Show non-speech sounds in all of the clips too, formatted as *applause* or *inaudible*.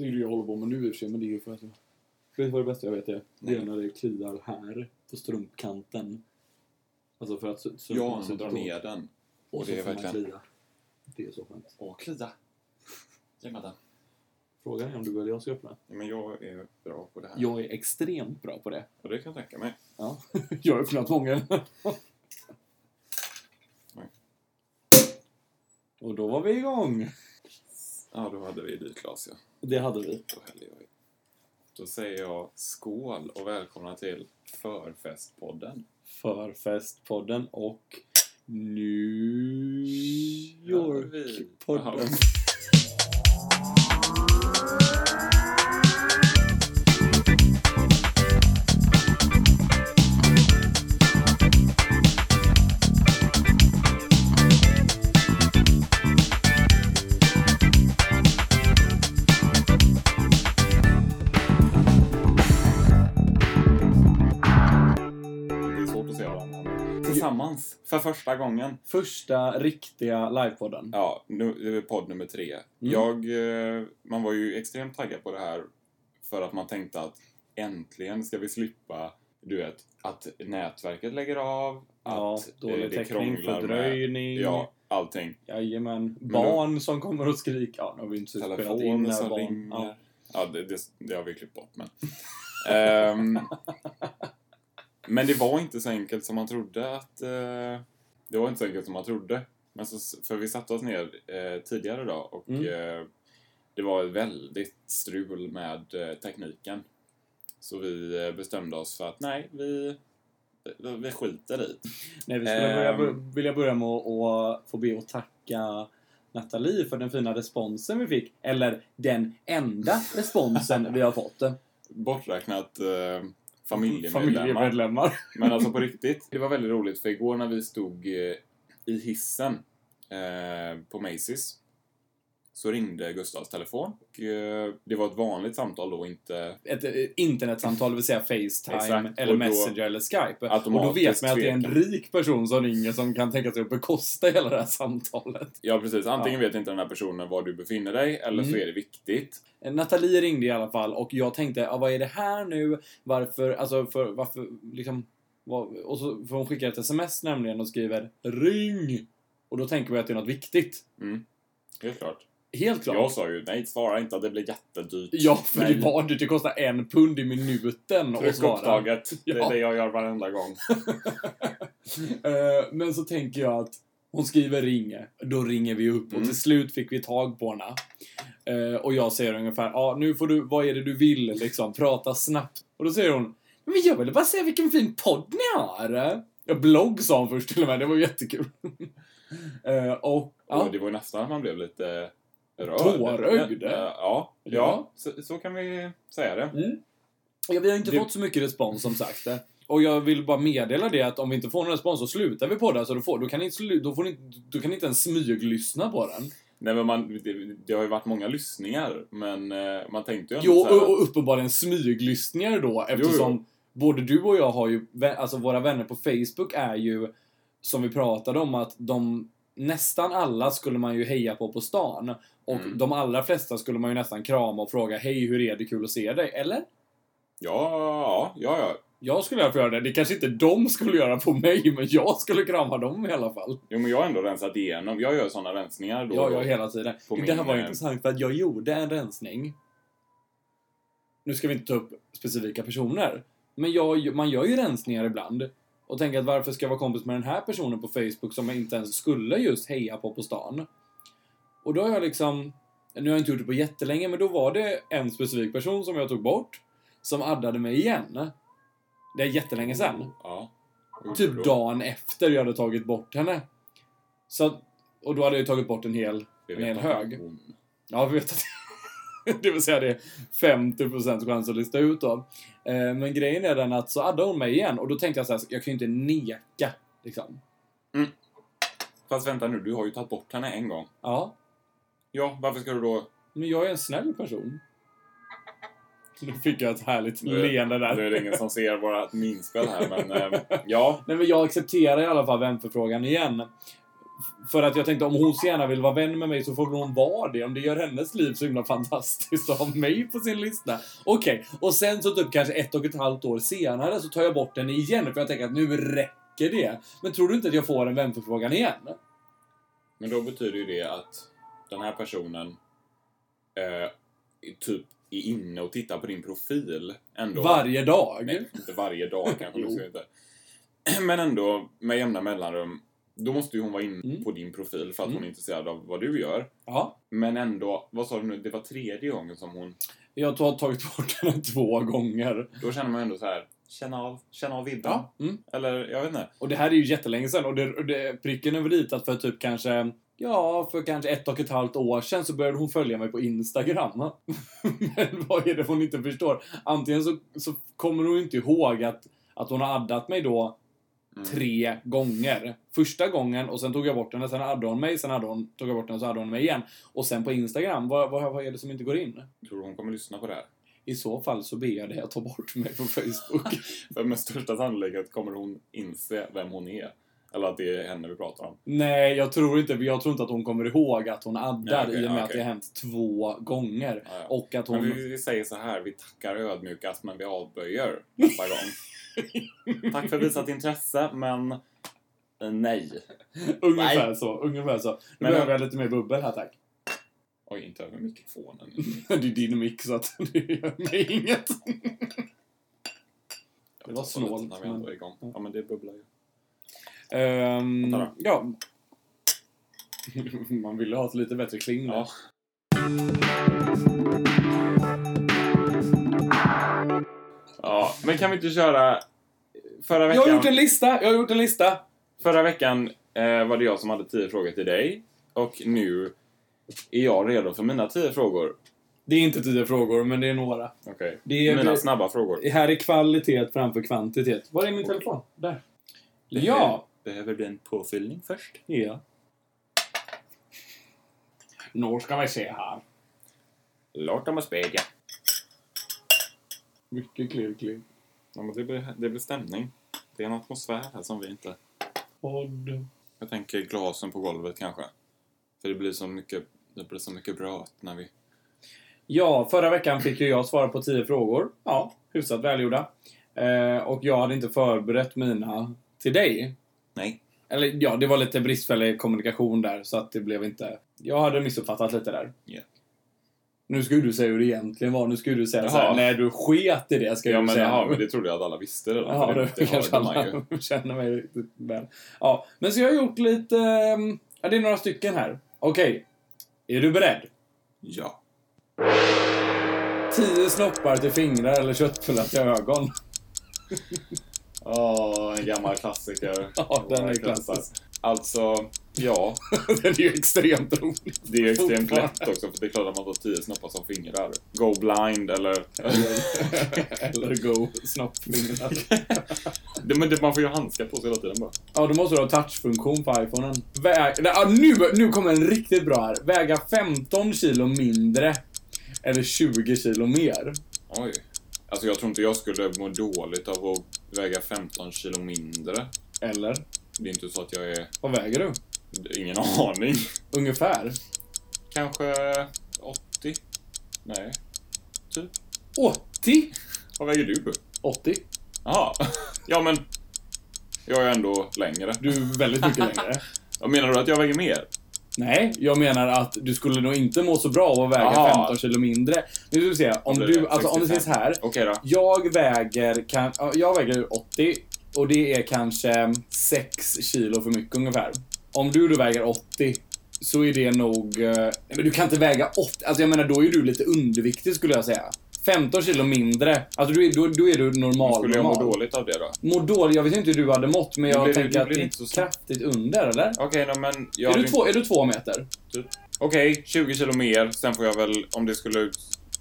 Det är det jag håller på med nu i och för sig, men det är ju för att... Vet du vad det bästa jag vet är? Det är när det kliar här på strumpkanten. Alltså för att... Så, Ja, som drar ner den. Och Och det är man verkligen... klia. Det är så skönt. Åh, klia. Ge mig den. Frågan är om du att jag ska öppna. Ja, Men jag är bra på det här. Jag är extremt bra på det. Och det kan jag tänka mig. Ja. *laughs* jag har öppnat många. Och då var vi igång. Ja, då hade vi ditt glas, ja. Det hade vi. Då häller jag i. Då säger jag skål och välkomna till Förfestpodden. Förfestpodden och New. York-podden. För första gången. Första riktiga livepodden. Ja, nu, det är podd nummer tre. Mm. Jag, eh, man var ju extremt taggad på det här för att man tänkte att äntligen ska vi slippa, du vet, att nätverket lägger av, Ja, att eh, dålig det täckning, krånglar med- fördröjning. Ja, allting. Jajamän. då- Barn som kommer och skriker. Ja, nu har vi inte spelat in när barn. ringer. Ja. Ja, det, det, det har vi klippt bort, men... *laughs* Ehm, men det var inte så enkelt som man trodde att... eh, det var inte så enkelt som man trodde. Men så, för vi satte oss ner eh, tidigare idag och Mm. eh, det var väldigt strul med eh, tekniken. Så vi eh, bestämde oss för att nej, vi, vi skiter i. Nej, vi skulle börja, Ehm. vilja börja med att få be att tacka Nathalie för den fina responsen vi fick. Eller den enda responsen vi har fått. *laughs* Borträknat eh, familjemedlemmar. Familjemedlemmar. Men alltså på *laughs* riktigt, det var väldigt roligt för igår när vi stod eh, i hissen eh, på Macy's så ringde Gustavs telefon. Och, eh, det var ett vanligt samtal då, inte... Ett eh, internetsamtal, det vill säga Facetime, Exakt, eller Messenger eller Skype. Och då vet man att det är en rik person som ringer som kan tänka sig att bekosta hela det här samtalet. Ja, precis. Antingen vet inte den här personen var du befinner dig, eller så Mm. är det viktigt. Nathalie ringde i alla fall och jag tänkte, ah, vad är det här nu? Varför, alltså för, varför, liksom, vad, och så får hon skicka ett sms nämligen och skriver RING! Och då tänker vi att det är något viktigt. Mm. Helt klart. Helt klart. Jag sa ju nej, svara inte, det blir jättedyrt. Ja, för Nej. det var dyrt. Det kostar en pund i minuten att svara. upptaget. Det Ja. är det jag gör varenda gång. *laughs* Eh, Men så tänker jag att hon skriver ring, då ringer vi upp och Mm. till slut fick vi tag på henne. Eh, Och jag säger ungefär, ja nu får du, vad är det du vill liksom, prata snabbt. Och då säger hon, men jag ville bara säga vilken fin podd ni har. Ja, blogg sa hon först till och med, det var jättekul. *laughs* Eh, Och, ja, Och det var ju nästan att man blev lite Tårögd. Eh, Ja, ja, så, så kan vi säga det. Ja, vi har inte Det- fått så mycket respons som sagt. Och jag vill bara meddela det att om vi inte får någon respons så slutar vi på det. Så då får, då kan ni, då får ni, då kan ni inte ens smyglyssna på den. Nej, men man, det, det har ju varit många lyssningar, men eh, man tänkte ju ändå Jo, så här och, och uppenbarligen smyglyssningar då eftersom Jo, både du och jag har ju, alltså våra vänner på Facebook är ju, som vi pratade om, att de nästan alla skulle man ju heja på på stan. Och Mm. de allra flesta skulle man ju nästan krama och fråga Hej, hur är det? Kul att se dig. Eller? Ja, ja, ja. Jag skulle alla fall göra det. Det kanske inte de skulle göra på mig, men jag skulle krama dem i alla fall. Jo, men jag har ändå rensat igenom. Jag gör sådana rensningar då. Ja, och ja, då. hela tiden. Det här var eh, intressant för att jag gjorde en rensning. Nu ska vi inte ta upp specifika personer. Men jag, man gör ju rensningar ibland. Och tänker att varför ska jag vara kompis med den här personen på Facebook som jag inte ens skulle just heja på på stan? Och då har jag liksom... Nu har jag inte gjort det på jättelänge, men då var det en specifik person som jag tog bort. Som addade mig igen. Det är jättelänge sedan. Ja. Vad gjorde Typ dagen efter jag hade tagit bort henne. Så, och då hade jag tagit bort en hel, en hel hög. hon- Ja, vi vet att *laughs* det vill säga det är 50% chans att lista ut då. Eh, Men grejen är den att så addade hon mig igen och då tänkte jag så här, jag kan ju inte neka liksom. Fast vänta nu, du har ju tagit bort henne en gång. Ja, Ja, varför ska du då... men jag är en snäll person. Nu fick jag ett härligt Nu- leende där. Nu är det ingen som ser våra minspel här, men eh, ja. *laughs* Nej, men jag accepterar i alla fall vänförfrågan igen. För att jag tänkte om hon så gärna vill vara vän med mig så får hon vara det. Om det gör hennes liv så himla fantastiskt att ha mig på sin lista. Okej, och sen så typ kanske ett och ett halvt år senare så tar jag bort den igen för jag tänker att nu räcker det. Men tror du inte att jag får en vänförfrågan igen? Men då betyder ju det att den här personen eh, typ är inne och tittar på din profil ändå. Varje dag? Nej, inte varje dag kanske. Inte. *clears throat* Men ändå med jämna mellanrum. Då måste ju hon vara inne Mm. på din profil för att Mm. hon är intresserad av vad du gör. Ja. Men ändå, vad sa du nu? Det var tredje gången som hon... Jag har tagit bort den *laughs* två gånger. Då känner man ändå så här, känna av, känna av vibben. Ja. Mm. Eller, jag vet inte. Och det här är ju jättelänge sedan och, det, det, pricken över i att för typ kanske Ja, för kanske ett och ett halvt år sedan så började hon följa mig på Instagram. *laughs* Men vad är det hon inte förstår? Antingen så, så kommer hon inte ihåg att, att hon har addat mig då. Tre gånger. Första gången och sen tog jag bort henne, sen addade hon mig, sen hade hon, tog jag bort henne, så addade hon mig igen. Och sen på Instagram, vad, vad, vad är det som inte går in? Tror du hon kommer lyssna på det här? I så fall så ber jag dig att ta bort mig på Facebook. *laughs* För med största sannolikhet kommer hon inse vem hon är. Eller att det är henne vi pratar om. Nej, jag tror inte, jag tror inte att hon kommer ihåg att hon addar okej, i och med ja, att det har hänt två gånger. Ja, ja. Och att hon... Men vi, vi säger så här, vi tackar ödmjukast men vi avböjer *laughs* nästa gång. *laughs* Tack för visat intresse, men eh, nej. ungefär Nej. så, ungefär så. Nu Men- behöver jag lite mer bubbel här tack. Oj, inte över mikrofonen. *laughs* det är din mick så att *laughs* det gör mig inget. Jag var snålt, När vi ändå är igång. Ja, men det bubblar ju. Då. ja. Man ville ha ett lite bättre kling där. Ja. Ja, men kan vi inte köra... Förra Jag veckan, har gjort en lista, jag har gjort en lista. förra veckan eh, var det jag som hade tio frågor till dig. Och nu är jag redo för mina tio frågor. Det är inte tio frågor, men det är några. Okej. Det är, Mina det, snabba frågor. här är kvalitet framför kvantitet. Var är min Okej. telefon? Där. Ja. Behöver bli en påfyllning först. Ja. Nu ska vi se här. Låt dem spegla. Mycket klirr, klirr. Ja, men det, blir, det blir stämning. Det är en atmosfär här som vi inte... Podd. Jag tänker glasen på golvet kanske. För det blir så mycket, det blir så mycket bröt när vi... Ja, förra veckan fick ju jag svara på 10 frågor. Ja, hyfsat välgjorda. Eh, och jag hade inte förberett mina till dig. Nej. Eller ja, det var lite bristfällig kommunikation där, så att det blev inte... Jag hade missuppfattat lite där. Ja. Nu skulle du säga hur det egentligen var. Nu skulle du säga såhär, nej du sket i det, ska Ja, jag men, säga. jaha, men det trodde jag att alla visste redan. Ja, det, det, kanske alla *laughs* känner mig riktigt väl. Ja, men så jag har gjort lite... ehm, Ja, det är några stycken här. Okej. Är du beredd? Ja. Tio snoppar till fingrar eller köttbullar till ögon. *laughs* Åh, en gammal klassiker. Ja, den är klassisk. Alltså, ja. *laughs* Den är ju extremt rolig. Det är ju extremt lätt också, för det är klart att man tar tio snoppar som fingrar. Go blind eller... *laughs* eller go snoppfingrar. *laughs* det, men det, man får ju handskar på sig hela tiden bara. Ja, då måste du ha touchfunktion på iPhonen. Väg... Ja, nu, nu kommer en riktigt bra här. Väga 15 kilo mindre. Eller 20 kilo mer. Oj. Alltså jag tror inte jag skulle må dåligt av att väga 15 kilo mindre. Eller? Det är inte så att jag är... Vad väger du? Ingen aning. Ungefär? Kanske 80? Nej. Typ. 80? Vad väger du? 80? Jaha. Ja men... Jag är ändå längre. Du är väldigt mycket längre. Jag menar du att jag väger mer? Nej, jag menar att du skulle nog inte må så bra av att väga Aha. 15 kilo mindre. Nu ska vi se. Om du, alltså om det 65. ses här. Okej då. Jag väger, kan, ja, jag väger 80 och det är kanske 6 kilo för mycket ungefär. Om du då väger 80 så är det nog... eh, Men du kan inte väga 80. Alltså jag menar, då är du lite underviktig skulle jag säga. 15 kilo mindre. Alltså du är, då, då är du normal. Skulle jag må normal. dåligt av det då? Må dåligt? Jag vet inte hur du hade mått, men jag blir- tänker det att blir det är inte så snabbt. kraftigt under, eller? Okej då, men... Jag är, du två, är du två meter? Typ. Okej, 20 kilo mer. Sen får jag väl, om det skulle...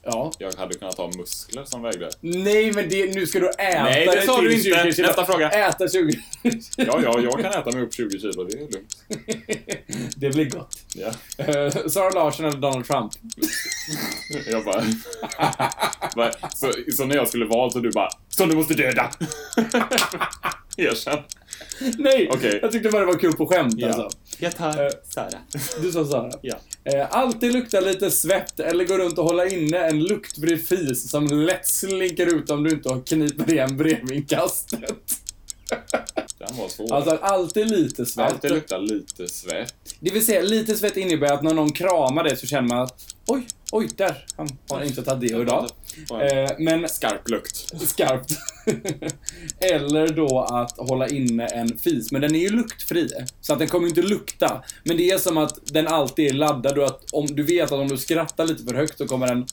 Ja. Jag hade kunnat ha muskler som vägde. Nej, men det, nu ska du äta Nej, det sa du inte. 20 kilo. Nästa fråga. Äta 20 Ja, ja, jag kan äta mig upp 20 kilo. Det är lugnt. Det blir gott. Ja. Eh, Sara Larsson eller Donald Trump? Jag bara... bara så, så när jag skulle valt och du bara Så du måste döda! Erkänn. Nej! Okej. Jag tyckte bara det var kul på skämt Ja. alltså. Jag tar Eh. Sara. Du sa Sara. Ja. Eh, alltid lukta lite svett eller gå runt och hålla inne en luktfri fis som lätt slinker ut om du inte kniper igen brevinkastet. Den var svår. Alltså alltid lite svett. Alltid luktar lite svett. Det vill säga, lite svett innebär att när någon kramar dig så känner man att oj, oj, där. Han har inte tagit det idag. Eh, men Skarp lukt. skarpt. *laughs* Eller då att hålla inne en fis. Men den är ju luktfri. Så att den kommer inte lukta. Men det är som att den alltid är laddad och att om du vet att om du skrattar lite för högt så kommer den...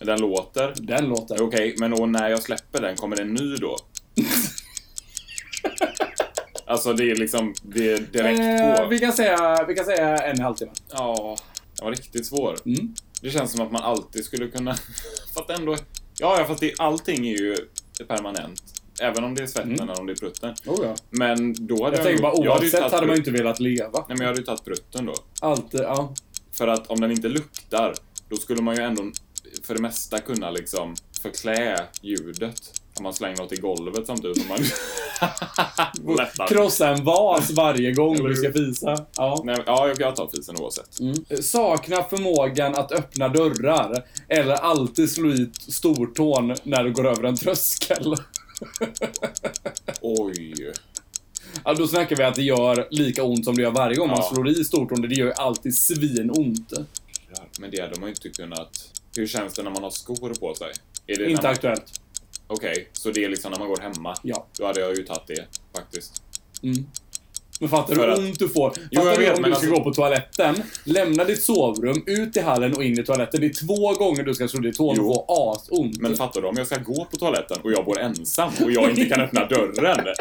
Den låter. Den låter. Okej, men och när jag släpper den, kommer den ny då? *laughs* alltså det är liksom, det är direkt Eh, på. vi, kan säga, vi kan säga en halvtimme. Ja, den var riktigt svår. Mm. Det känns som att man alltid skulle kunna... *laughs* fast ändå... Ja, ja, fast det, allting är ju permanent. Även om det är svetten Mm. eller om det är prutten. Oh, ja. Men då hade Jag bara jag hade ju oavsett tagit hade man ju inte velat leva. Nej, men jag hade ju tagit prutten då. Alltid, ja. För att om den inte luktar, då skulle man ju ändå för det mesta kunna liksom förklä ljudet. Om man slänger något i golvet samtidigt som man... *laughs* Lättar. Krossa en vas varje gång du ska fisa. Ja. Nej, ja, jag tar fisen oavsett. Mm. Sakna förmågan att öppna dörrar. Eller alltid slå i stortån när du går över en tröskel. *laughs* Oj. Ja, då snackar vi att det gör lika ont som det gör varje gång man Ja. slår i stortån. Det gör ju alltid svinont. Men det hade man ju inte kunnat... Hur känns det när man har skor på sig? Inte man... aktuellt. Okej, så det är liksom när man går hemma? Ja. Då hade jag ju tagit det, faktiskt. Mm. Men fattar För du att- ont du får? Jo, Fattar jag du vet, om men du ska alltså- gå på toaletten, lämna ditt sovrum, ut i hallen och in i toaletten. Det är två gånger du ska slå i tån och få asont. Men fattar du om jag ska gå på toaletten och jag bor ensam och jag inte kan öppna dörren? *laughs*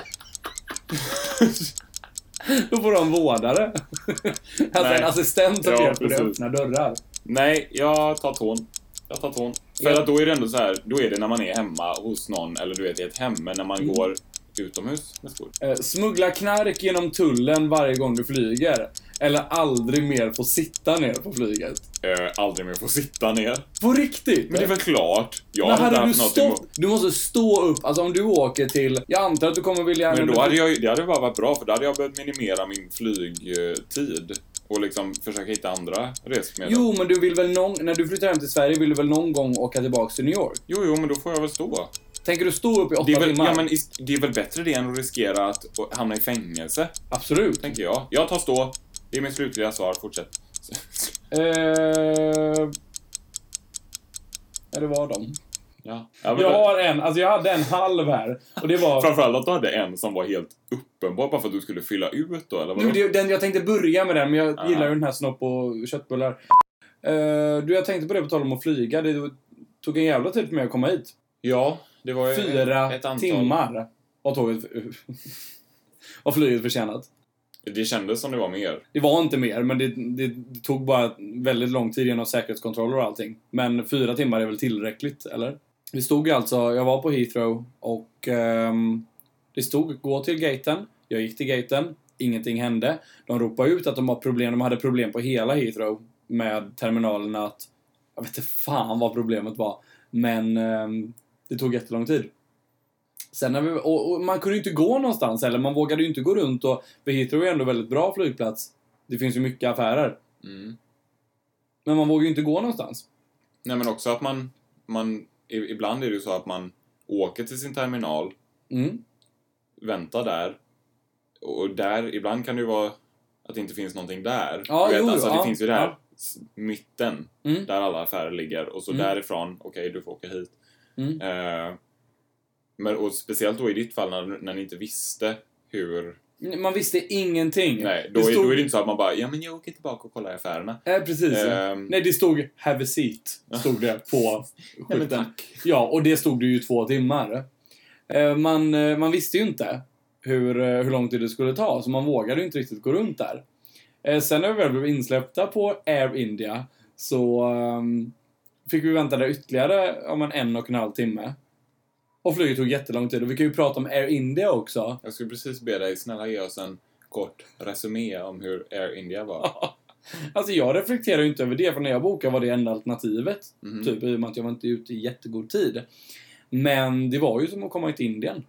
Då får du ha en vårdare. alltså Nej. en assistent som Ja, hjälper dig att öppna dörrar. Nej, jag tar tån. Jag tar tån. För att då är det ändå så här, då är det när man är hemma hos någon, eller du vet i ett hem, men när man Mm. går utomhus med skor. Eh, smuggla knark genom tullen varje gång du flyger. Eller aldrig mer få sitta ner på flyget. Eh, aldrig mer få sitta ner. På riktigt? Men det är väl klart. Jag Men inte hade du stått... emot. Du måste stå upp. Alltså om du åker till... Jag antar att du kommer vilja... Men då hade jag ju- det hade bara varit bra, för då hade jag behövt minimera min flygtid. Och liksom försöka hitta andra resmedel. Jo, men du vill väl någon... När du flyttar hem till Sverige vill du väl någon gång åka tillbaka till New York? jo, jo, men då får jag väl stå. Tänker du stå upp i åtta Det är, väl, timmar? ja, men is- det är väl bättre det än att riskera att hamna i fängelse, Absolut. tänker jag. Jag tar stå. Det är mitt slutliga svar. Fortsätt. Eh... Ja, det var dem. Ja. Jag det- har en, alltså jag hade en halv här. Och det var... Framförallt att du hade en som var helt uppenbar bara för att du skulle fylla ut då, eller vadå? Jo, det, den, jag tänkte börja med den, men jag Aha. gillar ju den här snopp och köttbullar. Uh, du, jag tänkte på det på tal om att flyga. Det tog en jävla tid för mig att komma hit. Ja, det var ju Fyra ett antal... timmar var tåget... *laughs* var flyget försenat. Det kändes som det var mer. Det var inte mer, men det, det, det tog bara väldigt lång tid genom säkerhetskontroller och allting. Men fyra timmar är väl tillräckligt, eller? Vi stod ju alltså, jag var på Heathrow och ehm, det stod gå till gaten. Jag gick till gaten, ingenting hände. De ropade ut att de har problem, de hade problem på hela Heathrow med terminalerna att jag vet inte fan vad problemet var. Men ehm, det tog jättelång tid. Sen när vi, och, och man kunde ju inte gå någonstans eller man vågade ju inte gå runt och för Heathrow är ändå väldigt bra flygplats. Det finns ju mycket affärer. Mm. Men man vågar ju inte gå någonstans. Nej, men också att man, man... Ibland är det ju så att man åker till sin terminal, Mm. väntar där. Och där, ibland kan det ju vara att det inte finns någonting där. Ja, vet, jo, alltså, ja, det finns ju där, ja. mitten, Mm. där alla affärer ligger. Och så Mm. därifrån, okej, du får åka hit. Mm. Eh, men, och speciellt då i ditt fall när, när ni inte visste hur... Man visste ingenting. Nej, då, Det är, stod- då är det inte så att man bara, ja men jag åker tillbaka och kollar i affärerna. Nej, precis. Ehm. Nej, det stod “Have a seat” stod det på *laughs* skylten. tack. Ja, och det stod det ju i två timmar. Eh, Man, eh, man visste ju inte hur, eh, hur lång tid det skulle ta, så man vågade ju inte riktigt gå runt där. Eh, Sen när vi väl blev insläppta på Air India så ehm, fick vi vänta där ytterligare om en en och en halv timme. Och flyget tog jättelång tid. Och vi kan ju prata om Air India också. Jag skulle precis be dig, snälla ge oss en kort resumé om hur Air India var. *laughs* Alltså jag reflekterar ju inte över det, för när jag bokade var det enda alternativet. Mhm. Typ i och med att jag var inte ute i jättegod tid. Men det var ju som att komma till Indien.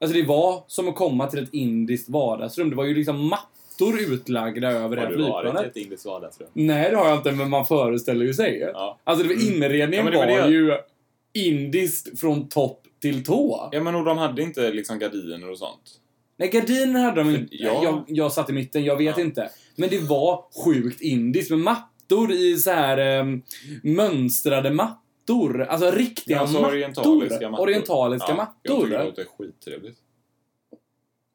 Alltså det var som att komma till ett indiskt vardagsrum. Det var ju liksom mattor utlagda över det Har här du varit i flygplanet. ett indiskt vardagsrum? Nej, det har jag inte, men man föreställer ju sig. Ja. Alltså, det var, Mm. inredningen Ja, det var var det- ju indiskt från topp till tå. Ja, men och de hade inte liksom gardiner och sånt. Nej, gardiner hade de inte. Ja. Jag, jag satt i mitten, jag vet Ja. inte. Men det var sjukt indiskt med mattor i så här um, mönstrade mattor. Alltså riktiga Alltså mattor. orientaliska mattor. Orientaliska Ja, Jag mattor. tycker det låter skittrevligt.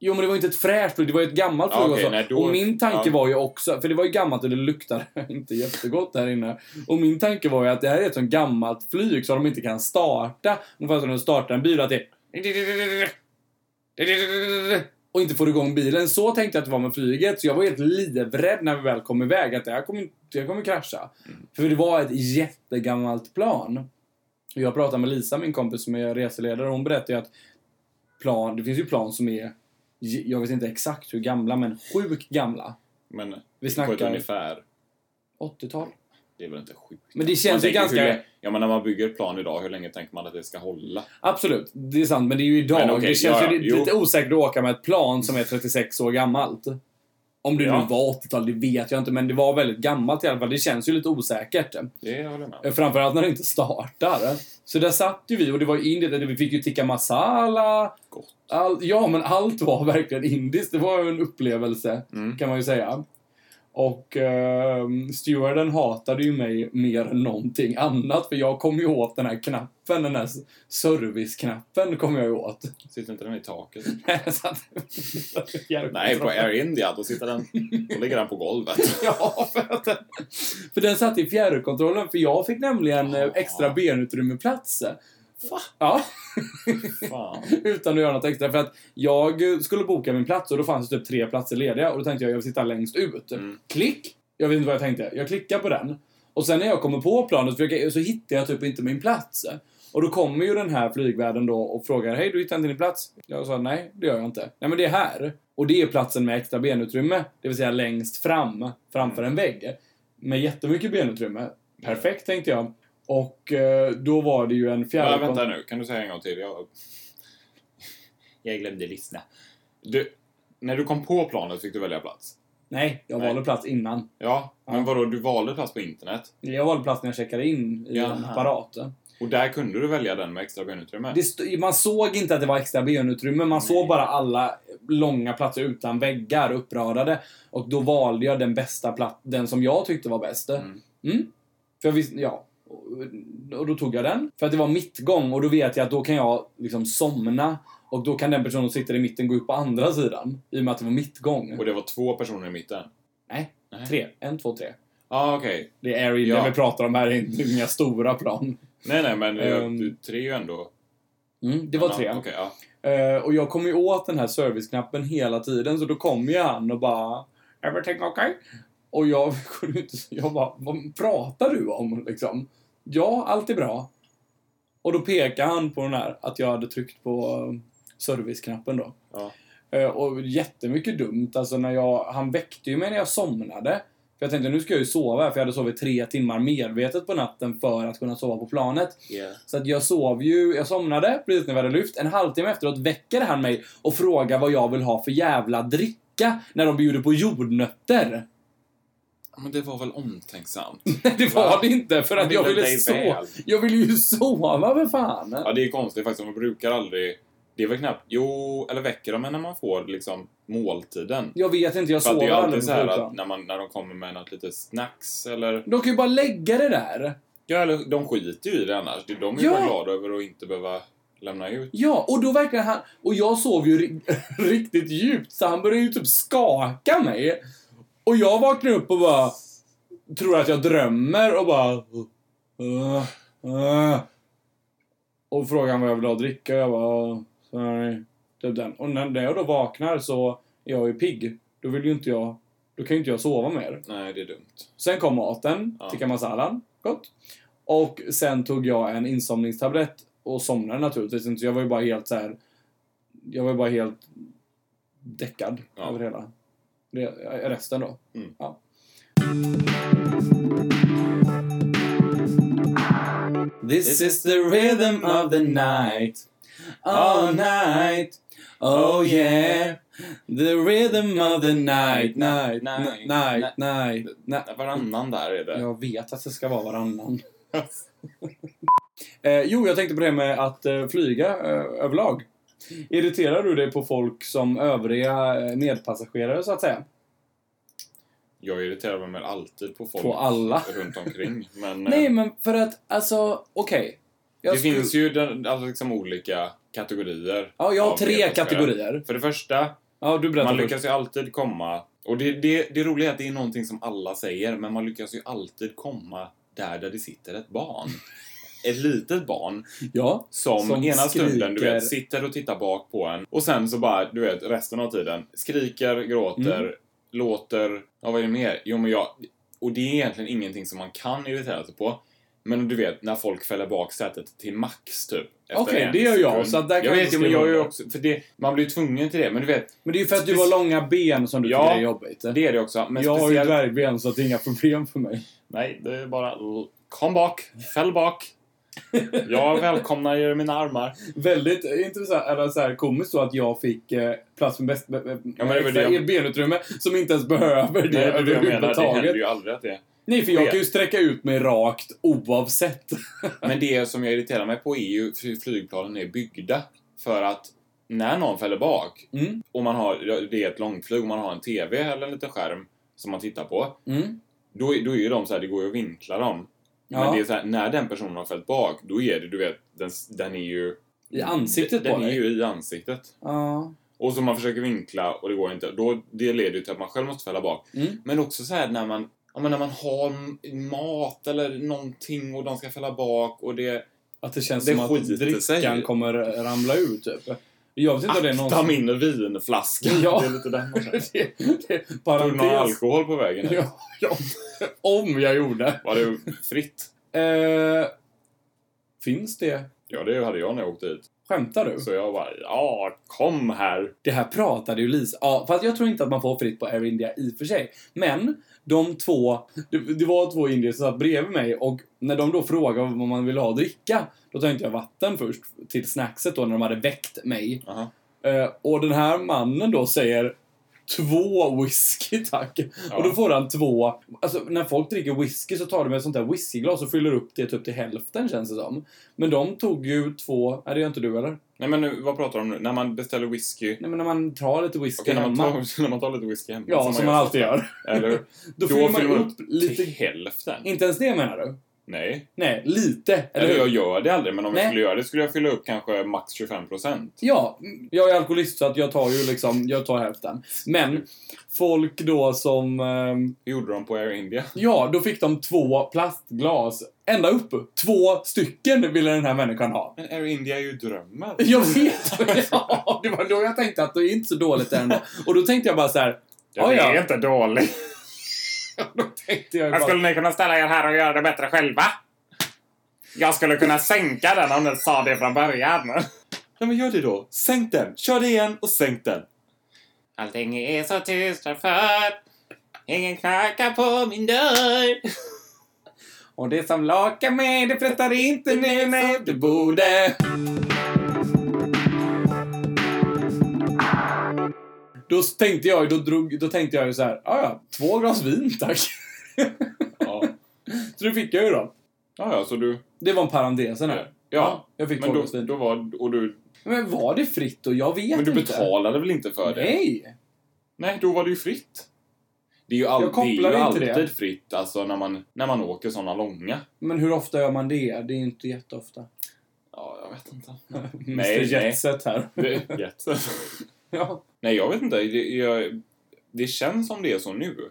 Jo, men det var inte ett fräscht flyg, det var ett gammalt flyg okej, också. nej, då- Och min tanke ja. var ju också, för det var ju gammalt och det luktade *laughs* inte jättegott där inne. Och min tanke var ju att det här är ett sånt gammalt flyg som de inte kan starta. Ungefär som när de startar en bil, att det och inte får igång bilen. Så tänkte jag att det var med flyget. Så jag var helt livrädd när vi väl kom iväg att det här kommer, det här kommer krascha. För det var ett jättegammalt plan. Jag pratade med Lisa, min kompis som är reseledare, och hon berättade ju att plan, det finns ju plan som är, jag vet inte exakt hur gamla, men sjukt gamla. Men Vi på ett snackar ungefär. 80-tal. Det är väl inte sjukt. Men det känns ju ganska... hur Ja, men när man bygger plan idag, hur länge tänker man att det ska hålla? Absolut, det är sant. Men det är ju idag. Men okej, det känns ja, ju ja, lite, jo. osäkert att åka med ett plan som är 36 år gammalt. Om det Ja. nu var 80-tal, det vet jag inte. Men det var väldigt gammalt i alla fall. Det känns ju lite osäkert. Det håller jag med Framförallt när det inte startar. Så där satt ju vi och det var ju indiskt. Vi fick ju tikka masala. Gott. All, ja, men allt var verkligen indiskt. Det var ju en upplevelse, Mm. kan man ju säga. Och uh, stewarden hatade ju mig mer än någonting annat. För jag kom ju åt den här knappen, den här serviceknappen kom jag ju åt. Sitter inte den i taket? *laughs* *laughs* Nej, på Air India, då sitter den... Då ligger den på golvet. *laughs* Ja, för, att den, för den satt i fjärrkontrollen. För jag fick nämligen eh, extra Ja. benutrymme-plats. Va? Ja, Fan. *laughs* utan att göra något extra. För att jag skulle boka min plats och då fanns det typ tre platser lediga. Och då tänkte jag, jag vill sitta längst ut. Mm. Klick! Jag vet inte vad jag tänkte. Jag klickar på den. Och sen när jag kommer på planet så hittar jag typ inte min plats. Och då kommer ju den här flygvärden då och frågar Hej, du hittar inte din plats? Jag sa nej, det gör jag inte. Nej, men det är här. Och det är platsen med extra benutrymme. Det vill säga längst fram, framför en vägg. Med jättemycket benutrymme. Perfekt, tänkte jag. Och eh, då var det ju en fjärde... vänta nu, kan du säga en gång till? Jag, *laughs* jag glömde lyssna. Du, när du kom på planet fick du välja plats? Nej, jag Nej. valde plats innan. Ja, men Ja. vadå, du valde plats på internet? Jag valde plats när jag checkade in i Jaha. apparat. Och där kunde du välja den med extra benutrymme? Man såg inte att det var extra benutrymme, man Nej. såg bara alla långa platser utan väggar uppradade. Och då valde jag den bästa platsen, den som jag tyckte var bäst. Mm. Mm. För jag visste, ja. Och- då tog jag den. För att det var mittgång och då vet jag att då kan jag liksom somna. Och då kan den personen som sitter i mitten gå upp på andra sidan. I och med att det var mittgång. Och det var två personer i mitten? Nej, Nej. tre. En, två, tre. Ja, ah, okej. Det är Air Ja. det vi pratar om här, är inga stora plan. Nej, nej, men Ehm. du, tre ju ändå... Mm, det var tre. Okej, ja. Eh, och jag kom ju åt den här serviceknappen hela tiden, så då kom ju han och bara Everything okay? Och jag *laughs* kunde inte... Jag bara, vad pratar du om liksom? Ja, allt är bra. Och då pekade han på den här, att jag hade tryckt på eh, serviceknappen då. Ja. Eh, och jättemycket dumt, alltså när jag... Han väckte ju mig när jag somnade. För jag tänkte, nu ska jag ju sova, för jag hade sovit tre timmar medvetet på natten för att kunna sova på planet. Yeah. Så att jag sov ju, jag somnade precis när vi hade lyft. En halvtimme efteråt väcker han mig och frågar vad jag vill ha för jävla dricka när de bjuder på jordnötter. Men det var väl omtänksamt? *laughs* det var Va? det inte för att jag ville sova. Jag ville ju sova för fan. Ja, det är konstigt faktiskt. Man brukar aldrig... Det är väl knappt... Jo, eller väcker de en när man får liksom måltiden? Jag vet inte, jag För att det sover är alltid aldrig så här att när, man, när de kommer med något litet snacks eller... De kan ju bara lägga det där. Ja, eller de skiter ju i det annars. De är ju Ja. bara glada över att inte behöva lämna ut. Ja, och då verkligen han... Och jag sov ju ri- *laughs* riktigt djupt, så han började ju typ skaka mig. Och jag vaknar upp och bara... Tror att jag drömmer och bara... Uh, uh. Och frågar vad jag vill ha att dricka jag bara... Sorry. Typ den. Och när när jag då vaknar så är jag ju pigg. Då vill ju inte jag... Då kan ju inte jag sova mer. Nej, det är dumt. Sen kom maten, Ja. tikka masalan. Gott. Och sen tog jag en insomningstablett och somnade naturligtvis inte. Jag var ju bara helt så här. Jag var ju bara helt däckad Ja. över hela resten då. Mm. Ja. This is the rhythm of the night all night. Oh yeah, the rhythm of the night, night, night, night, night. night. Varannan där är det. Jag vet att det ska vara varannan. *laughs* Eh, jo, jag tänkte på det med att eh, flyga eh, överlag. Irriterar du dig på folk som övriga eh, medpassagerare, så att säga? Jag irriterar mig väl alltid på folk På alla. runt omkring. *laughs* Men, Nej, eh, men för att, alltså, okej. det Jag skulle- finns ju den, alltså liksom olika kategorier. Ja, jag har tre kategorier. För det första, Ja, du man lyckas ju alltid komma... Och det, det, det roliga är att det är någonting som alla säger, men man lyckas ju alltid komma där, där det sitter ett barn. *laughs* Ett litet barn Ja. som, Som ena stunden du skriker. vet, sitter och tittar bak på en och sen så bara, du vet, resten av tiden skriker, gråter, Mm. låter... Ja, vad är det mer? Jo, men jag... Och det är egentligen ingenting som man kan irritera sig på. Men du vet, när folk fäller bak sätet till max, typ. Okej, en det gör jag, så där kan jag vet, men jag under. också... För det, man blir ju tvungen till det, men du vet, Men det är ju för att du har långa ben som du Ja, tycker är jobbigt. det är det också. Men jag har ju speciellt... dvärgben så det är inga problem för mig. Nej, det är bara... Kom bak, fäll bak. Jag välkomnar er i mina armar. Väldigt intressant, eller så här komiskt så att jag fick eh, plats med bäst, med, med Ja, men det extra det benutrymme som inte ens behöver det Nej, det händer överhuvudtaget. ju aldrig att det Nej, för jag kan ju sträcka ut mig rakt oavsett. *laughs* Men det som jag irriterar mig på är ju hur flygplanen är byggda. För att när någon fäller bak Mm, och man har, det är ett långflyg och man har en TV eller en liten skärm som man tittar på. mm. Då, är- då är ju de så här, det går ju att vinkla dem. Ja. Men det är så här, när den personen har fällt bak, då är det, du vet, den, den är ju... I ansiktet den på är dig? ju i ansiktet. Ja. Och så man försöker vinkla och det går inte. Då, det leder ju till att man själv måste fälla bak. Mm. Men också så här när man, ja, men när man har mat eller någonting och de ska fälla bak och det... Att det känns Det som att drickan sig. kommer ramla ut, typ. Jag vet inte om det är någon... Akta min vinflaska! Ja. Det är lite den man *laughs* det, det, Tog du någon alkohol på vägen? hit? Ja, ja, om jag gjorde. Var det fritt? Eh, finns det? Ja, det hade jag när jag åkte hit. Skämtar du? Så jag bara, ja, kom här! Det här pratade ju Lisa... Ja, fast jag tror inte att man får fritt på Air India i och för sig. Men de två... Det, var två indier som satt bredvid mig och när de då frågade vad man ville ha att dricka, då tänkte jag vatten först till snackset då när de hade väckt mig. Aha. Eh, och den här mannen då säger Två whisky tack. Ja. Och då får han två... Alltså när folk dricker whisky så tar de ett sånt där whiskyglas och fyller upp det typ till hälften känns det som. Men de tog ju två... Nej det gör inte du eller? Nej men nu, vad pratar du om nu? När man beställer whisky? Nej men när man tar lite whisky Okej, när, man hemma. tar, *laughs* när man tar lite whisky hemma. Ja, som man alltid gör. Eller hur? *laughs* Då fyller man upp till lite... hälften. Inte ens det menar du? Nej. Nej, lite. Eller Eller jag gör det aldrig, men om Nej. jag skulle göra det skulle jag fylla upp kanske max 25 procent. Ja, jag är alkoholist så att jag tar ju liksom, jag tar hälften. Men folk då som, Hur gjorde de på Air India? ja, då fick de två plastglas. Ända upp. Två stycken ville den här människan ha. Men Air India är ju drömmen. *laughs* Jag vet! Ja, det var då jag tänkte att det är inte så dåligt ändå. Och då tänkte jag bara så här. Ja. är inte dålig. *laughs* Tänkte jag ju bara, skulle ni kunna ställa er här och göra det bättre själva? Jag skulle kunna sänka den om ni sa det från början. Ja, men gör det då. Sänk den. Kör det igen och sänk den. Allting är så tyst för Ingen knackar på min dörr. Och det som lakar mig, det flyttar inte ner när det borde. Då tänkte jag, då, drog, då tänkte jag ju så här, "Ja, ja, två glas vin tack. Ja. Så det fick jag ju då. Ja, ja, så du... Det var en parentes här. Ja, jag fick men då, vin. då var... Och du, Men var det fritt då? Jag vet men du inte. betalade väl inte för det? Nej! Nej, då var det ju fritt. Det är ju, all, det är ju inte alltid det. fritt alltså, när, man, när man åker såna långa. Men hur ofta gör man det? Det är inte jätteofta. Ja, jag vet inte. *laughs* Mr nej. Jetset här. Jätte... *laughs* ja, Nej, jag vet inte. Det, jag, det känns som det är så nu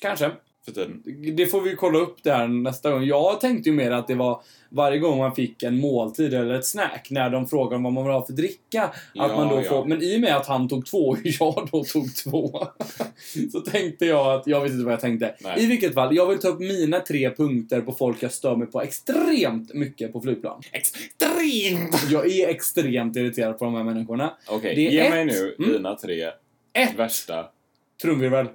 kanske. För tiden. Det får vi kolla upp där nästa gång. Jag tänkte ju mer att det var varje gång man fick en måltid eller ett snack när de frågade om vad man vill ha för dricka. att Ja, man då ja. får, men i och med att han tog två och jag då tog två. *laughs* så tänkte jag att, jag vet inte vad jag tänkte. Nej. I vilket fall, jag vill ta upp mina tre punkter på folk jag stör mig på extremt mycket på flygplan. Extremt! Jag är extremt irriterad på de här människorna. Okej, Det är ge ett. mig nu Mm. dina tre Ett! värsta. Trumvirvel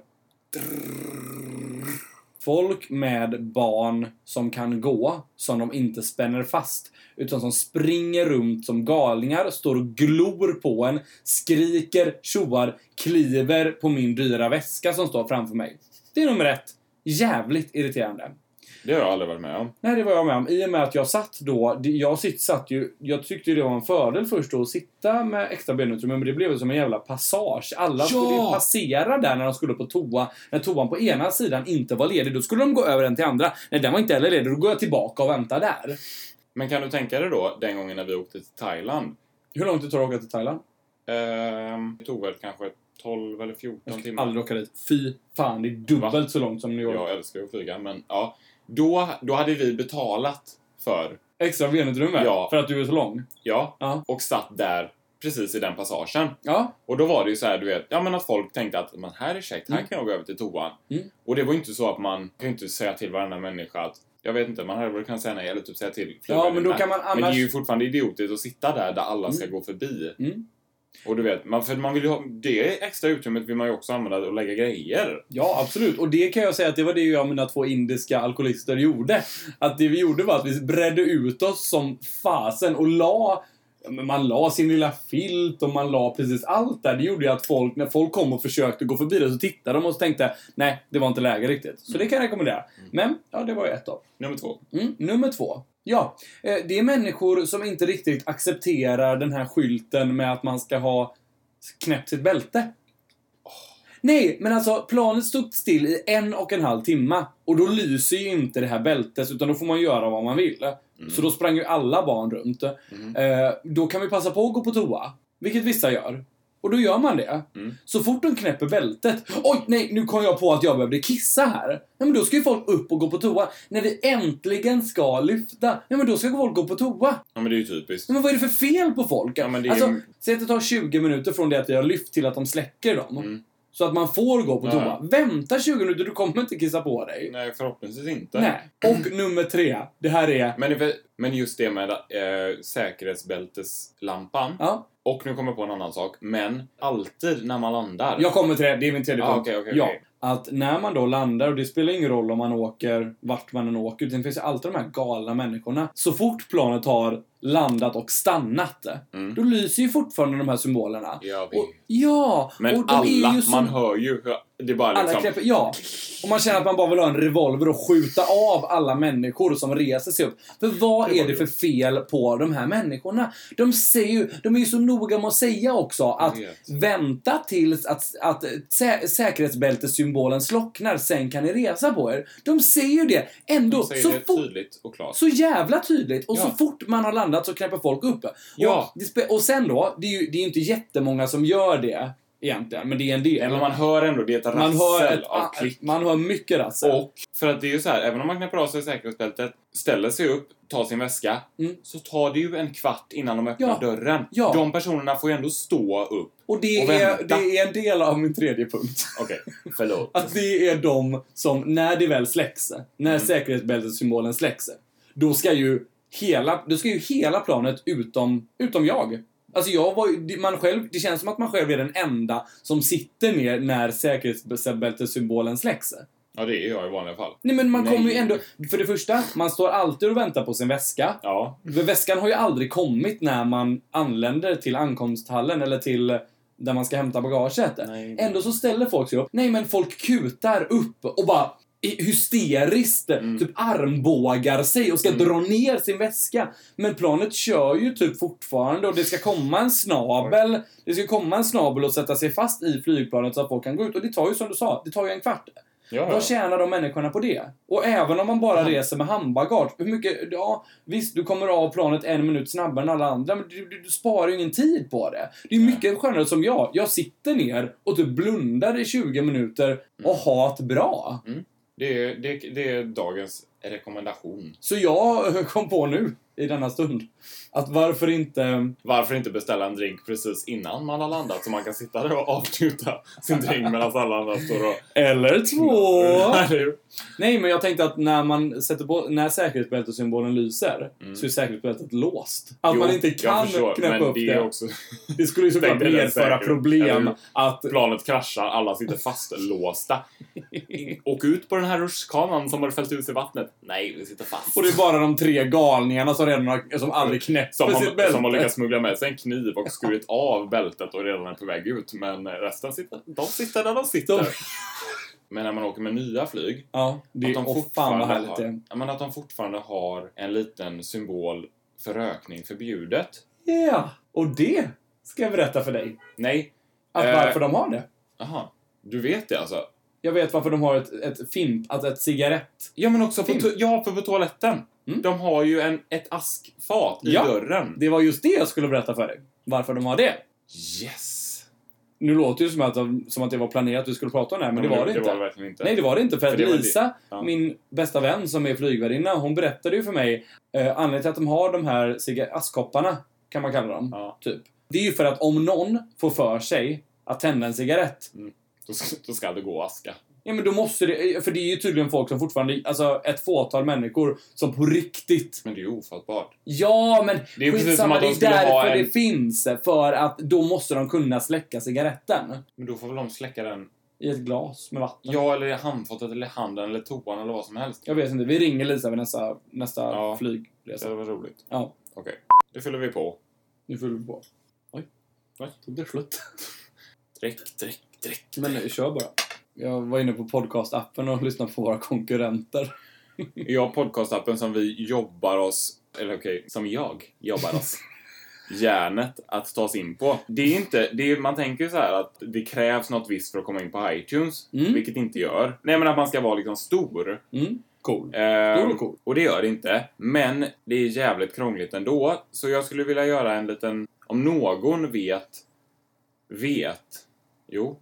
folk med barn som kan gå, som de inte spänner fast, utan som springer runt som galningar, står och glor på en, skriker, tjoar, kliver på min dyra väska som står framför mig. Det är nummer ett. Jävligt irriterande. Det har jag aldrig varit med om. Nej, det var jag med om. I och med att jag satt då, det- jag sitt, satt ju, jag tyckte ju det var en fördel först då att sitta med extra benutrymme, men det blev som en jävla passage. Alla Ja! skulle passera där när de skulle på toa. När toan på ena sidan inte var ledig, då skulle de gå över den till andra. När den var inte heller ledig, då går jag tillbaka och väntar där. Men kan du tänka dig då, den gången när vi åkte till Thailand? Hur långt det tar att åka till Thailand? Ehm, det tog väl kanske 12 eller 14 Jag ska timmar. aldrig åka dit. Fy fan, det är dubbelt Va? så långt som New York. Jag älskar att flyga, men ja. Då, då hade vi betalat för, Extra benutrymme? Ja. För att du är så lång? ja, Ja. och satt där precis i den passagen. Ja. Och då var det ju så här, du vet, ja men att folk tänkte att men här är käckt, här Mm. kan jag gå över till toan. Mm. Och det var ju inte så att man kan ju inte säga till varenda människa att jag vet inte, man hade väl kunnat säga nej eller typ säga till Ja, men då kan man Men det är annars... ju fortfarande idiotiskt att sitta där där alla ska gå förbi. Mm. Och du vet, man, för man vill ha, det extra utrymmet vill man ju också använda och lägga grejer. Ja, absolut. Och det kan jag säga att det var det jag och mina två indiska alkoholister gjorde. Att det vi gjorde var att vi bredde ut oss som fasen och la man la sin lilla filt och man la precis allt där. Det gjorde ju att folk, när folk kom och försökte gå förbi det så tittade de och så tänkte nej, det var inte läge riktigt. Så det kan jag rekommendera. Men, ja, det var ju ett då. Nummer två. Mm, nummer två. Ja, eh, det är människor som inte riktigt accepterar den här skylten med att man ska ha knäppt sitt bälte. Nej, men alltså planet stod still i en och en halv timme och då lyser ju inte det här bältet utan då får man göra vad man vill. Så då sprang ju alla barn runt. Mm. Eh, då kan vi passa på att gå på toa, vilket vissa gör. Och då gör man det. Mm. Så fort de knäpper bältet. Oj, nej, nu kom jag på att jag behövde kissa här. Nej, men då ska ju folk upp och gå på toa. När vi äntligen ska lyfta, nej men då ska folk gå på toa. Ja, men det är ju typiskt. Nej, men vad är det för fel på folk? Ja, men det är- Alltså, säg att det tar 20 minuter från det att vi har lyft till att de släcker dem. Mm. Så att man får gå på Ja. toa. Vänta 20 minuter, du kommer inte kissa på dig. Nej, förhoppningsvis inte. Nej. Och nummer tre, det här är... Men, men just det med äh, säkerhetsbälteslampan. Ja, Och nu kommer jag på en annan sak. Men alltid när man landar. jag kommer till det, det är min tredje Ah, punkt. okej, okej, ja, okej. Att när man då landar, och det spelar ingen roll om man åker vart man än åker, utan det finns ju alltid de här galna människorna. Så fort planet har landat och stannat, Mm. då lyser ju fortfarande de här symbolerna. Vet. Och, ja! Men och de är alla, ju som- man hör ju. Det är bara Alla liksom... knäpper, ja. Och man känner att man bara vill ha en revolver och skjuta av alla människor som reser sig upp. För vad är det för fel på de här människorna? De säger ju, de är ju så noga med att säga också att vänta tills att, att sä säkerhetsbältessymbolen slocknar, sen kan ni resa på er. De säger ju det. Ändå, De säger så det fort tydligt och klart. så jävla tydligt. Och så Ja. fort man har landat så knäpper folk upp. Ja. Och, och sen då, det är ju det är inte jättemånga som gör det egentligen, men det är en del. Men man hör ändå, det är ett rassel Man hör, ett, av klick. man hör mycket rassel. Och för att det är ju så här, även om man knäpper av sig säkerhetsbältet, ställer sig upp, tar sin väska, Mm. så tar det ju en kvart innan de öppnar Ja. dörren. Ja. De personerna får ju ändå stå upp. Och det, Och är, det är en del av min tredje punkt. Okej, förlåt. *laughs* Att det är de som, när det väl släcks, när Mm. säkerhetsbältessymbolen släcks, då ska ju hela, då ska ju hela planet utom, utom jag. Alltså jag var man själv, det känns som att man själv är den enda som sitter ner när säkerhetsbältessymbolen släcks. Ja, det är jag i vanliga fall. Nej men man Nej. kommer ju ändå, för det första, man står alltid och väntar på sin väska. Ja. För väskan har ju aldrig kommit när man anländer till ankomsthallen eller till där man ska hämta bagaget. Nej. Ändå så ställer folk sig upp. Nej, men folk kutar upp och bara hysteriskt Mm. typ armbågar sig och ska Mm. dra ner sin väska. Men planet kör ju typ fortfarande och det ska komma en snabel. Det ska komma en snabel och sätta sig fast i flygplanet så att folk kan gå ut. Och det tar ju som du sa, det tar ju en kvart. Ja, ja. Vad tjänar de människorna på det? Och även om man bara Ja. reser med handbagage, hur mycket, ja visst du kommer av planet en minut snabbare än alla andra, men du, du, du sparar ju ingen tid på det. Det är mycket skönare som jag, jag sitter ner och typ blundar i 20 minuter och har det bra. Det är, det, det är dagens rekommendation. Så jag *laughs* kom på nu, i denna stund. Att varför inte... Varför inte beställa en drink precis innan man har landat så man kan sitta där och avsluta sin drink medan alla andra står och... Eller två! Nej, men jag tänkte att när man sätter på... När säkerhetsbältessymbolen lyser Mm. så är säkerhetsbältet låst. Att Jo, man inte kan förstår, knäppa upp det. det. Också, Det skulle ju såklart medföra problem att... planet kraschar, alla sitter fastlåsta. Åk ut på den här rutschkanan som har fällt ut sig i vattnet. Nej, vi sitter fast. Och det är bara de tre galningarna som redan har... Som aldrig knäppt Som har, som har lyckats smuggla med sig en kniv och skurit av bältet och redan är på väg ut. Men resten sitter, de sitter där de sitter. Men när man åker med nya flyg, Ja, det att de, fortfarande har, men att de fortfarande har en liten symbol för rökning förbjudet. Ja, och det ska jag berätta för dig. Nej, Att Eh. varför de har det. aha. Du vet det alltså? Jag vet varför de har ett, ett fimp, alltså ett cigarett. Ja, men också på, Fint. to- ja, för på toaletten. Mm. De har ju en, ett askfat i Ja. dörren. Det var just det jag skulle berätta för dig. Varför de har det. Yes! Nu låter det som att, som att det var planerat att vi skulle prata om det här, men det var det det inte. var det verkligen inte. Nej, det var det inte. För, För att Lisa, ja. min bästa vän som är flygvärdinna, hon berättade ju för mig eh, anledningen till att de har de här askkopparna, kan man kalla dem, Ja, typ. Det är ju för att om någon får för sig att tända en cigarett, då, ska, då ska det gå aska. ja men då måste det, för det är ju tydligen folk som fortfarande, alltså ett fåtal människor som på riktigt Men det är ju ofattbart. Ja, men Det är ju precis som skitsamma, det är därför en- det finns. För att då måste de kunna släcka cigaretten. Men då får väl de släcka den, I ett glas med vatten. ja eller i handfatet eller handen eller toan eller vad som helst. Jag vet inte, vi ringer Lisa vid nästa, nästa Ja. Det flygresa. var roligt. Ja, Okej. Det fyller vi på. nu fyller vi på. Oj. Oj. Tog det slut? Dräck, dräck, dräck. Men kör bara. Jag var inne på podcastappen och lyssnade på våra konkurrenter. *laughs* Ja, podcastappen som vi jobbar oss, eller okej, som jag jobbar oss *laughs* järnet att ta sig in på. Det är inte, det är, man tänker ju så här att det krävs något visst för att komma in på iTunes, Mm. vilket inte gör. Nej, men att man ska vara liksom stor. Mm, cool. Ehm, Stor och cool. och det gör det inte. Men det är jävligt krångligt ändå. Så jag skulle vilja göra en liten... Om någon vet... Vet? Jo.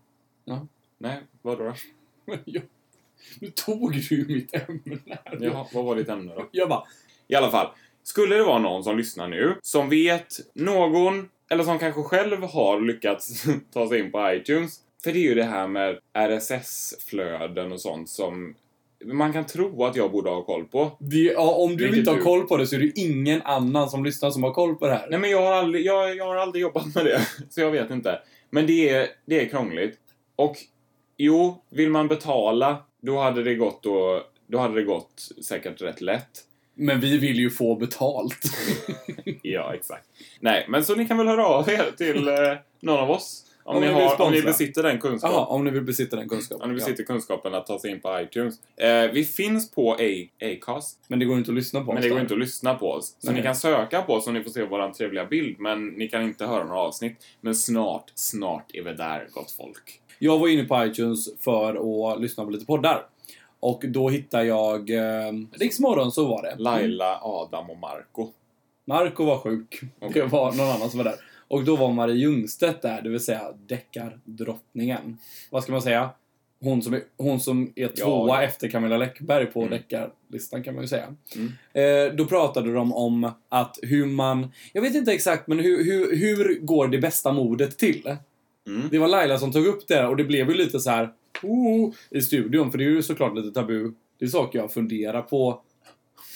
Ja. Nej, vadå då? *laughs* Ja. Nu tog du ju mitt ämne här. Jaha, vad var ditt ämne då? Jag bara, I alla fall. Skulle det vara någon som lyssnar nu, som vet någon, eller som kanske själv har lyckats *laughs* ta sig in på iTunes. För det är ju det här med RSS-flöden och sånt som man kan tro att jag borde ha koll på. det, ja, om du inte har du- koll på det så är det ingen annan som lyssnar som har koll på det här. Nej, men jag har aldrig, jag, jag har aldrig jobbat med det, *laughs* så jag vet inte. Men det är, det är krångligt. Och jo, vill man betala, då hade det gått då, då hade det gått säkert rätt lätt. Men vi vill ju få betalt. *laughs* Ja, exakt. Nej, men så ni kan väl höra av er till eh, någon av oss. Om, Om ni, har, om ni besitter den kunskapen. Jaha, om ni vill besitta den kunskapen. Om ni ja. besitter kunskapen att ta sig in på iTunes. Eh, vi finns på A- Acast, Men det går inte att lyssna på men oss det går inte att lyssna på oss. Så Nej. ni kan söka på oss så ni får se vår trevliga bild, men ni kan inte höra några avsnitt. Men snart, snart är vi där, gott folk. Jag var inne på iTunes för att lyssna på lite poddar. Och då hittade jag... Eh, Riksmorgon, så var det. Laila, Adam och Marco. Marco var sjuk. Okej. Det var någon annan som var där. Och då var Marie Ljungstedt där, det vill säga deckardrottningen. Vad ska man säga? Hon som är, hon som är tvåa ja. efter Camilla Läckberg på Mm. deckarlistan kan man ju säga. Mm. Eh, då pratade de om att hur man... Jag vet inte exakt, men hur, hur, hur går det bästa modet till? Mm. Det var Laila som tog upp det och det blev ju lite så här oh, i studion, för det är ju såklart lite tabu. Det är saker jag funderar på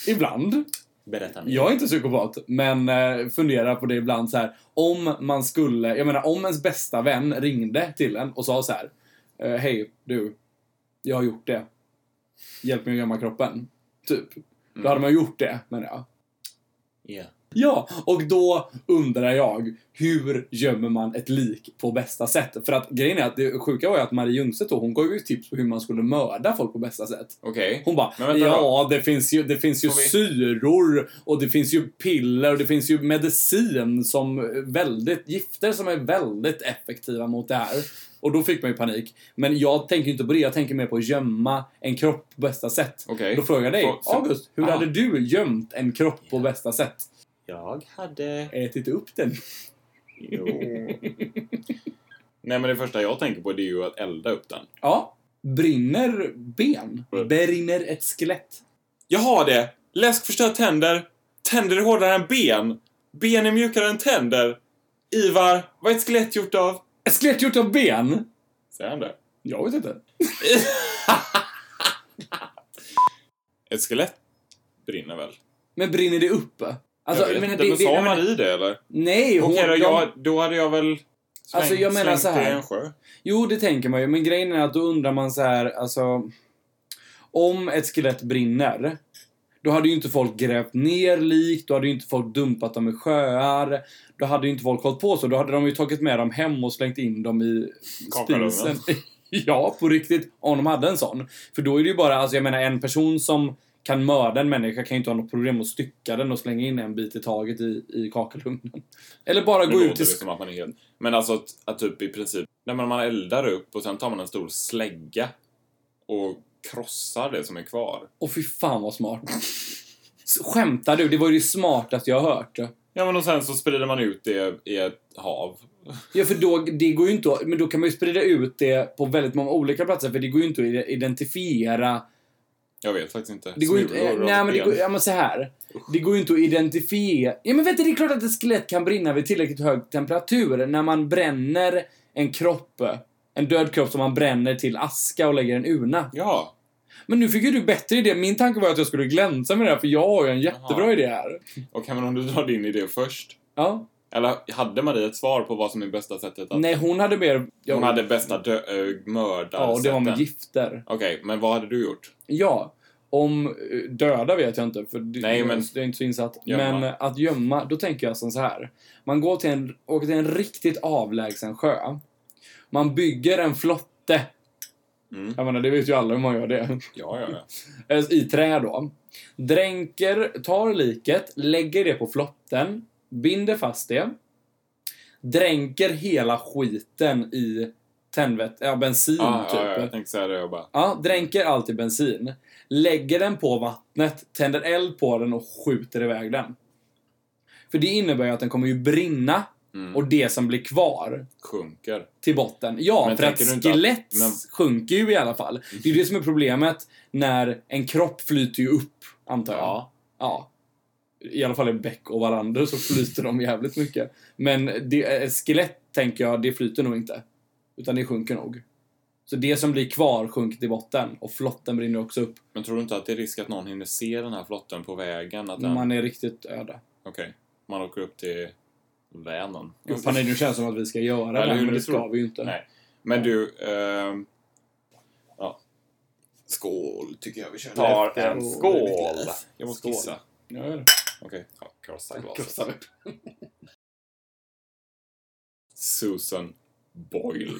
ibland. Berätta mer. Jag är inte psykopat, men eh, funderar på det ibland så här. Om man skulle, jag menar om ens bästa vän ringde till en och sa så här. Eh, Hej, du. Jag har gjort det. Hjälp mig att gömma kroppen. Typ. Då hade man gjort det, menar jag. Ja. Ja, och då undrar jag, hur gömmer man ett lik på bästa sätt? För att grejen är att det sjuka var ju att Marie Ljungstedt då, hon gav ju tips på hur man skulle mörda folk på bästa sätt. Okej. Hon bara, ja, det finns ju, det finns ju Får syror och det finns ju piller och det finns ju medicin som väldigt, gifter som är väldigt effektiva mot det här. Och då fick man ju panik. Men jag tänker inte på det, jag tänker mer på att gömma en kropp på bästa sätt. Okej. Då frågar jag dig, August, hur Ah. hade du gömt en kropp på bästa sätt? Jag hade... Ätit upp den? Jo. Nej, men det första jag tänker på det är ju att elda upp den. Ja. Brinner ben? Mm. Brinner ett skelett? Jag har det! Läsk förstör tänder. tänder är hårdare än ben. Ben är mjukare än tänder. Ivar, vad är ett skelett gjort av? Ett skelett gjort av ben? Säger han det? Jag vet inte. *laughs* Ett skelett brinner väl? Men brinner det upp? Alltså, jag vet men inte, det- men sa man menar- i det eller? Nej, hon, Okej då, de- jag, då hade jag väl släng, Alltså, jag menar så här. Jo, det tänker man ju. Men grejen är att då undrar man så här, alltså... Om ett skelett brinner, då hade ju inte folk grävt ner lik, då hade ju inte folk dumpat dem i sjöar, då hade ju inte folk hållit på så. Då hade de ju tagit med dem hem och slängt in dem i spisen. *laughs* ja, på riktigt. Om de hade en sån. För då är det ju bara, alltså jag menar en person som kan mörda en människa kan ju inte ha något problem att stycka den och slänga in en bit i taget i, i kakelugnen. *laughs* Eller bara Nu gå ut i... det som att man är helt... Men alltså att, att typ i princip, när man, man eldar upp och sen tar man en stor slägga och krossar det som är kvar. Åh fy fan vad smart. *laughs* Skämtar du? Det var ju det smartaste jag har hört. Ja men och sen så sprider man ut det i ett hav. *laughs* Ja, för då, det går ju inte att, Men då kan man ju sprida ut det på väldigt många olika platser, för det går ju inte att identifiera... Jag vet faktiskt inte. Det går ju inte... Smulor Nej, men det ben. går, ja, men så här. Det går ju inte att identifiera... Ja, men vet du, det är klart att ett skelett kan brinna vid tillräckligt hög temperatur. När man bränner en kropp, en död kropp som man bränner till aska och lägger en urna. Ja. Men nu fick ju du bättre idé. Min tanke var att jag skulle glänsa med det här, för jag har ju en jättebra Jaha. idé här. Okej men om du drar din idé först. Ja. Eller hade Marie ett svar på vad som är bästa sättet att... Nej, hon hade mer... jag- Hon hade bästa dö- mördarsätten. Ja, och det var med gifter. Okej, men vad hade du gjort? Ja. Om eh, döda vet jag inte, för det, Nej, men- det är inte så insatt. Gömma. Men att gömma, då tänker jag som så här. Man går till en, åker till en riktigt avlägsen sjö. Man bygger en flotte. Mm. Jag menar, det vet ju alla hur man gör det. Ja, ja, ja. *laughs* Eh, I trä då. Dränker, tar liket, lägger det på flotten, binder fast det. Dränker hela skiten i tändvett, ja bensin Ja, typ. ja, ja, jag tänkte säga det och bara... Ja, dränker allt i bensin. Lägger den på vattnet, tänder eld på den och skjuter iväg den. För det innebär ju att den kommer ju brinna Mm. och det som blir kvar Sjunker. till botten. Ja, Men för att inte att- skelett men- sjunker ju i alla fall. Det är ju det som är problemet när en kropp flyter ju upp, antar jag. Ja. Ja. I alla fall i bäck och varandra så flyter de jävligt mycket. Men det, ett skelett, tänker jag, det flyter nog inte. Utan det sjunker nog. Så det som blir kvar sjunker till botten och flotten brinner också upp. Men tror du inte att det är risk att någon hinner se den här flotten på vägen? Att den... Man är riktigt öde. Okej. Man åker upp till Vänern. Gud, fan, nu känns som att vi ska göra det, men det ska tror. vi ju inte. Nej. Men du, ehm... Ja. Skål, tycker jag vi kör. Tar en skål. Jag måste Skål. kissa. Gör det. Okej, ja, krossa glaset. Krossar vi. *laughs* Susan Boyle.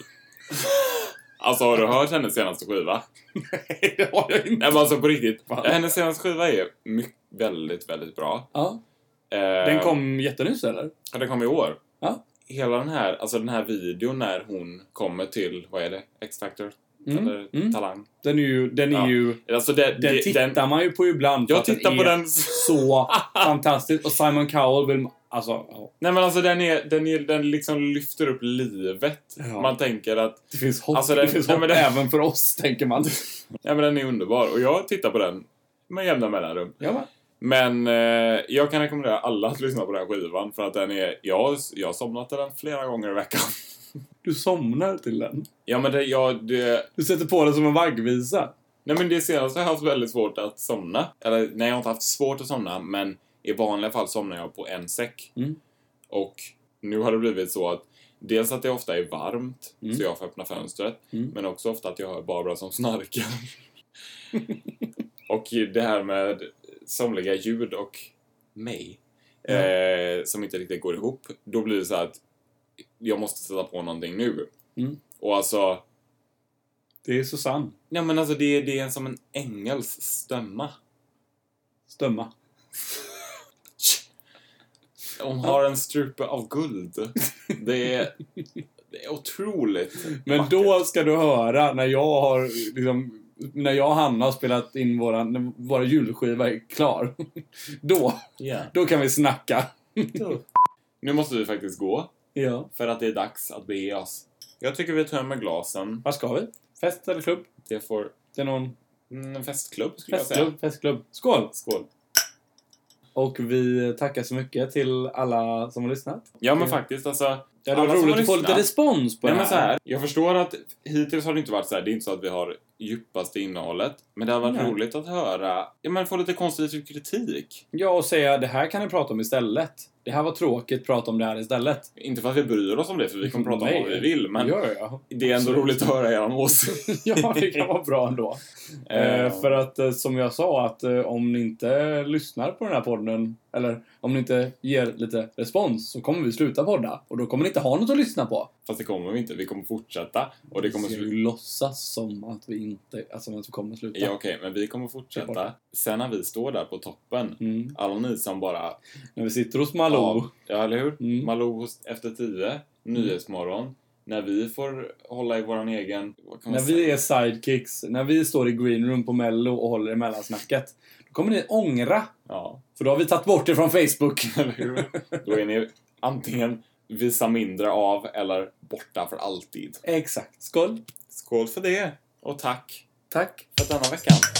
alltså, har du hört hennes senaste skiva? *laughs* Nej, det har jag inte. Nej, men alltså på riktigt. Fan. Hennes senaste skiva är mycket, väldigt, väldigt bra. Ja. Eh, Den kom jättenyss, eller? Ja, den kom i år. Ja. Hela den här, alltså den här videon när hon kommer till, vad är det? X-Factor? Mm, Eller mm. Talang? Den är ju... Den är Ja. ju Alltså det, den det, tittar den, man ju på ibland. jag att tittar på den... så *laughs* fantastisk. Och Simon Cowell vill... Alltså, ja. Nej men alltså den är, den är, den liksom lyfter upp livet. Ja. Man tänker att, det finns hopp, Alltså, den- det finns hopp den- även för oss, tänker man. *laughs* ja men den är underbar. Och jag tittar på den med jämna mellanrum. Ja, va? Men eh, jag kan rekommendera alla att lyssna på den skivan för att den är, jag, jag har somnat till den flera gånger i veckan. *laughs* *laughs* Du somnar till den. Ja men det, jag, det, Du sätter på den som en vaggvisa. Nej men det senaste har jag haft väldigt svårt att somna. Eller nej, jag har inte haft svårt att somna, men i vanliga fall somnar jag på en säck. Mm. Och nu har det blivit så att dels att det ofta är varmt, Mm. så jag får öppna fönstret. Mm. Men också ofta att jag hör Barbara som snarkar. *laughs* och det här med somliga ljud och mig, Ja. eh, som inte riktigt går ihop. Då blir det så att jag måste sätta på någonting nu. Mm. Och alltså, Det är Susanne. Ja men alltså det, det är som en ängels stämma. Stömma. *laughs* Hon har en strupe av guld. Det är, det är otroligt Men vackert. då ska du höra när jag har liksom, när jag och Hanna har spelat in våran, våra julskiva är klar. *laughs* Då, Ja. då kan vi snacka. Nu måste vi faktiskt gå, Ja. för att det är dags att bege oss. Jag tycker vi tömmer glasen. Vad ska vi? Fest eller klubb? Det får... Det är någon Mm, festklubb skulle jag säga. festklubb, festklubb. Skål! Skål. Och vi tackar så mycket till alla som har lyssnat. Ja, men faktiskt alltså. Ja, det var roligt har att få lite respons på Nej, det men så här. här, jag förstår att hittills har det inte varit så här, det är inte så att vi har djupaste innehållet. Men det har varit Nej. roligt att höra, ja men få lite konstruktiv kritik. Ja, och säga det här kan ni prata om istället. Det här var tråkigt, prata om det här istället. Inte för att vi bryr oss om det, för vi kommer prata om Nej. vad vi vill. Men Ja, ja. det är ändå Absolut. roligt att höra er åsikt. *laughs* ja, det kan vara bra ändå. *laughs* Eh, Eh, för att eh, som jag sa, att eh, om ni inte lyssnar på den här podden, eller om ni inte ger lite respons, så kommer vi sluta podda. Och då kommer ni inte ha något att lyssna på. Fast det kommer vi inte, vi kommer fortsätta. Och det kommer Vi slu- låtsas som att vi inte, alltså att vi kommer sluta. Ja okej, men vi kommer fortsätta. Sen när vi står där på toppen, Mm. alla ni som bara... När vi sitter hos Malou. Ja, eller hur? Mm. Malou Efter tio, Nyhetsmorgon. När vi får hålla i våran egen... När säga? vi är sidekicks, när vi står i green room på Mello och håller i mellansnacket. Kommer ni ångra. Ja, För då har vi tagit bort det från Facebook. *laughs* Då är ni antingen visa mindre av eller borta för alltid. Exakt. Skål. Skål för det! Och tack Tack. för denna veckan.